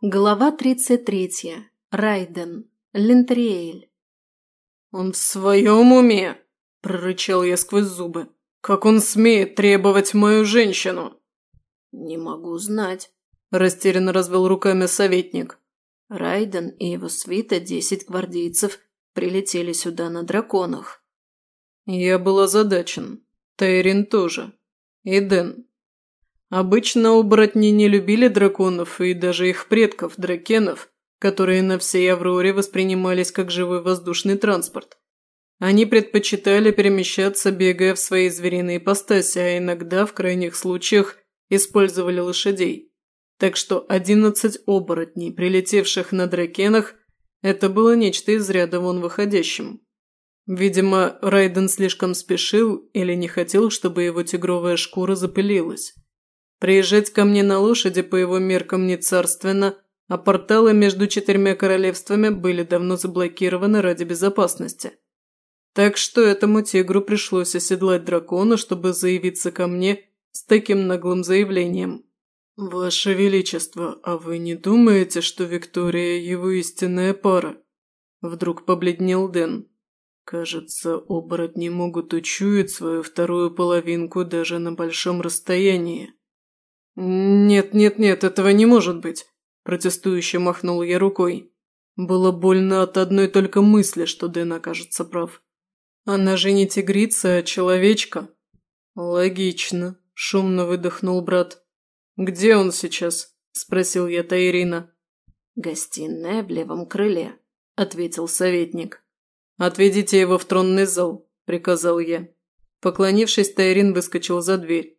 Глава 33. Райден. Лентриэль. «Он в своем уме?» – прорычал я сквозь зубы. «Как он смеет требовать мою женщину?» «Не могу знать», – растерянно развел руками советник. Райден и его свита, десять гвардейцев, прилетели сюда на драконах. Я был озадачен. Тайрин тоже. И Дэн. Обычно оборотни не любили драконов и даже их предков, дракенов, которые на всей Авроре воспринимались как живой воздушный транспорт. Они предпочитали перемещаться, бегая в своей звериной ипостаси, а иногда, в крайних случаях, использовали лошадей. Так что одиннадцать оборотней, прилетевших на дракенах, это было нечто из ряда вон выходящим. Видимо, Райден слишком спешил или не хотел, чтобы его тигровая шкура запылилась. Приезжать ко мне на лошади по его меркам не царственно, а порталы между четырьмя королевствами были давно заблокированы ради безопасности. Так что этому тигру пришлось оседлать дракона, чтобы заявиться ко мне с таким наглым заявлением. «Ваше Величество, а вы не думаете, что Виктория – его истинная пара?» Вдруг побледнел Дэн. «Кажется, оборотни могут учуять свою вторую половинку даже на большом расстоянии». «Нет, нет, нет, этого не может быть!» – протестующе махнул я рукой. Было больно от одной только мысли, что Дэн окажется прав. «Она же не тигрица, а человечка». «Логично», – шумно выдохнул брат. «Где он сейчас?» – спросил я Таирина. «Гостиная в левом крыле», – ответил советник. «Отведите его в тронный зал», – приказал я. Поклонившись, Тайрин выскочил за дверь.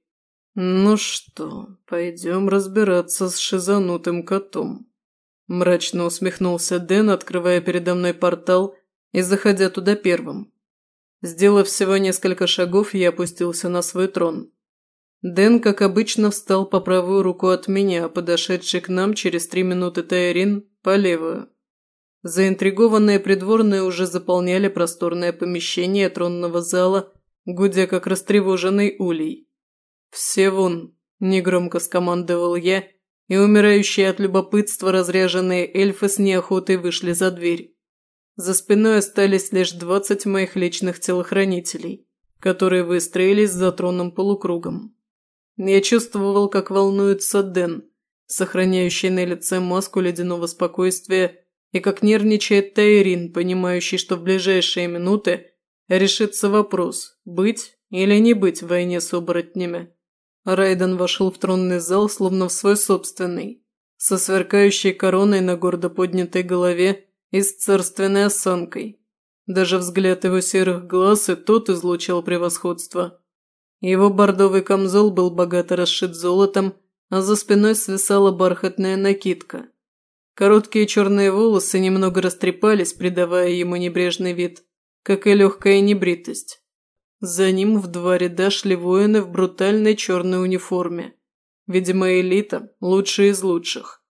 «Ну что, пойдем разбираться с шизанутым котом». Мрачно усмехнулся Дэн, открывая передо мной портал и заходя туда первым. Сделав всего несколько шагов, я опустился на свой трон. Дэн, как обычно, встал по правую руку от меня, а подошедший к нам через три минуты Тайрин – по левую. Заинтригованные придворные уже заполняли просторное помещение тронного зала, гудя как растревоженный улей. «Все вон!» – негромко скомандовал я, и умирающие от любопытства разряженные эльфы с неохотой вышли за дверь. За спиной остались лишь двадцать моих личных телохранителей, которые выстроились за троном полукругом. Я чувствовал, как волнуется Дэн, сохраняющий на лице маску ледяного спокойствия, и как нервничает Тайрин, понимающий, что в ближайшие минуты решится вопрос, быть или не быть в войне с оборотнями. Райден вошел в тронный зал, словно в свой собственный, со сверкающей короной на гордо поднятой голове и с царственной осанкой. Даже взгляд его серых глаз и тот излучал превосходство. Его бордовый камзол был богато расшит золотом, а за спиной свисала бархатная накидка. Короткие черные волосы немного растрепались, придавая ему небрежный вид, как и легкая небритость. За ним в два ряда шли воины в брутальной черной униформе. Видимо, элита, лучшие из лучших.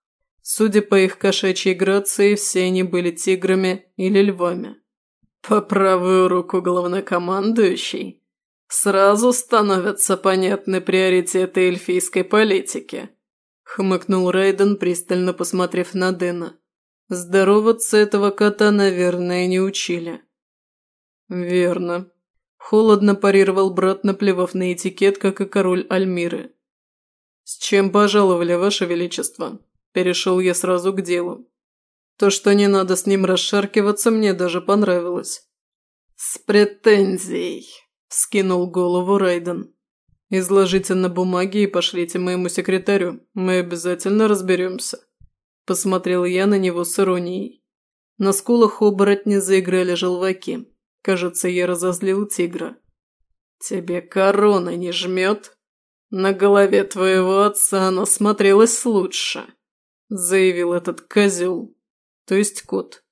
Судя по их кошачьей грации, все они были тиграми или львами. По правую руку главнокомандующий сразу становятся понятны приоритеты эльфийской политики. Хмыкнул Рейден, пристально посмотрев на Дэна. Здороваться этого кота, наверное, не учили. Верно, Холодно парировал брат, наплевав на этикет, как и король Альмиры. «С чем пожаловали, Ваше Величество?» Перешел я сразу к делу. То, что не надо с ним расшаркиваться, мне даже понравилось. «С претензией!» – вскинул голову Райден. «Изложите на бумаге и пошлите моему секретарю. Мы обязательно разберемся». Посмотрел я на него с иронией. На скулах оборотни заиграли желваки. Кажется, я разозлил тигра. «Тебе корона не жмет? На голове твоего отца она смотрелась лучше», – заявил этот козел, то есть кот.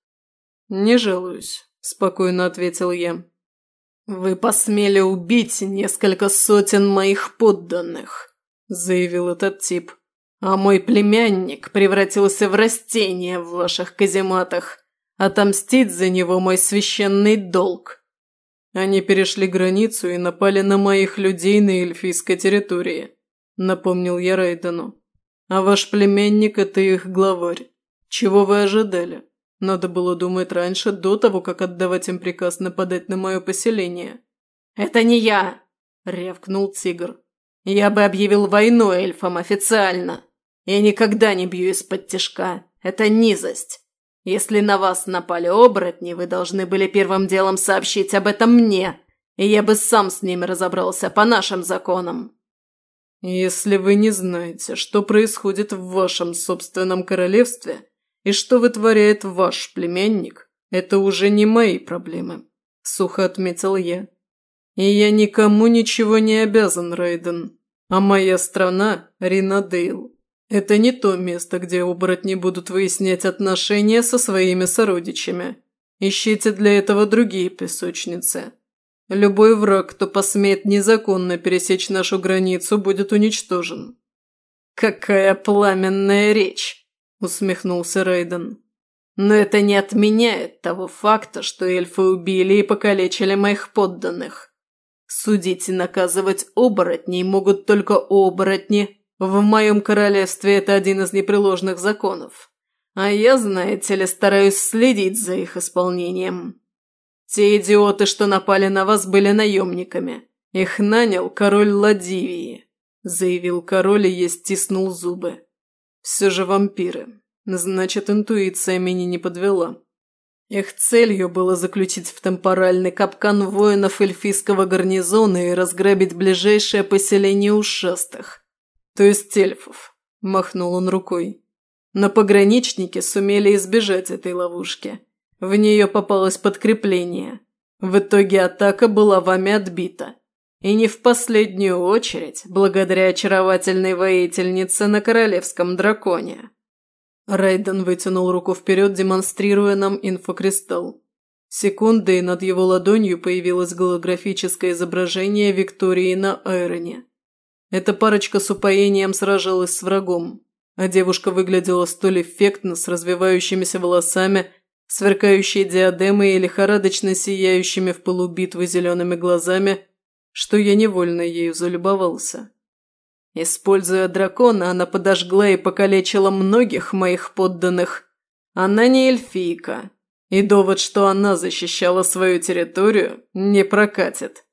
«Не жалуюсь», – спокойно ответил я. «Вы посмели убить несколько сотен моих подданных», – заявил этот тип. «А мой племянник превратился в растение в ваших казематах. Отомстить за него мой священный долг. Они перешли границу и напали на моих людей на эльфийской территории, напомнил я Рейдену. А ваш племянник – это их главарь. Чего вы ожидали? Надо было думать раньше, до того, как отдавать им приказ нападать на мое поселение». «Это не я!» – рявкнул тигр. «Я бы объявил войну эльфам официально. Я никогда не бью из-под тяжка. Это низость. Если на вас напали оборотни, вы должны были первым делом сообщить об этом мне, и я бы сам с ними разобрался по нашим законам». «Если вы не знаете, что происходит в вашем собственном королевстве и что вытворяет ваш племянник, это уже не мои проблемы», – сухо отметил я. «И я никому ничего не обязан, Рейден, а моя страна – Ринадейл. Это не то место, где оборотни будут выяснять отношения со своими сородичами. Ищите для этого другие песочницы». Любой враг, кто посмеет незаконно пересечь нашу границу, будет уничтожен». «Какая пламенная речь!» – усмехнулся Рейден. «Но это не отменяет того факта, что эльфы убили и покалечили моих подданных. Судить и наказывать оборотней могут только оборотни. В моем королевстве это один из непреложных законов. А я, знаете ли, стараюсь следить за их исполнением». Те идиоты, что напали на вас, были наемниками. Их нанял король Ладивии», – заявил король и я стиснул зубы. «Все же вампиры. Значит, интуиция меня не подвела». Их целью было заключить в темпоральный капкан воинов эльфийского гарнизона и разграбить ближайшее поселение ушастых. То есть эльфов. Махнул он рукой. Но пограничники сумели избежать этой ловушки. В нее попалось подкрепление. В итоге атака была вами отбита. И не в последнюю очередь, благодаря очаровательной воительнице на королевском драконе. Райден вытянул руку вперед, демонстрируя нам инфокристалл. Секунды, и над его ладонью появилось голографическое изображение Виктории на Айроне. Эта парочка с упоением сражалась с врагом, а девушка выглядела столь эффектно, с развивающимися волосами сверкающей диадемой и лихорадочно сияющими в пылу битвы зелеными глазами, что я невольно ею залюбовался. Используя дракона, она подожгла и покалечила многих моих подданных. Она не эльфийка, и довод, что она защищала свою территорию, не прокатит.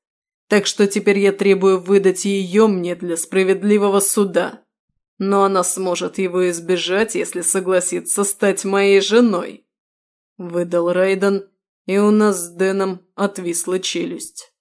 Так что теперь я требую выдать ее мне для справедливого суда. Но она сможет его избежать, если согласится стать моей женой. – выдал Рейден, и у нас с Дэном отвисла челюсть.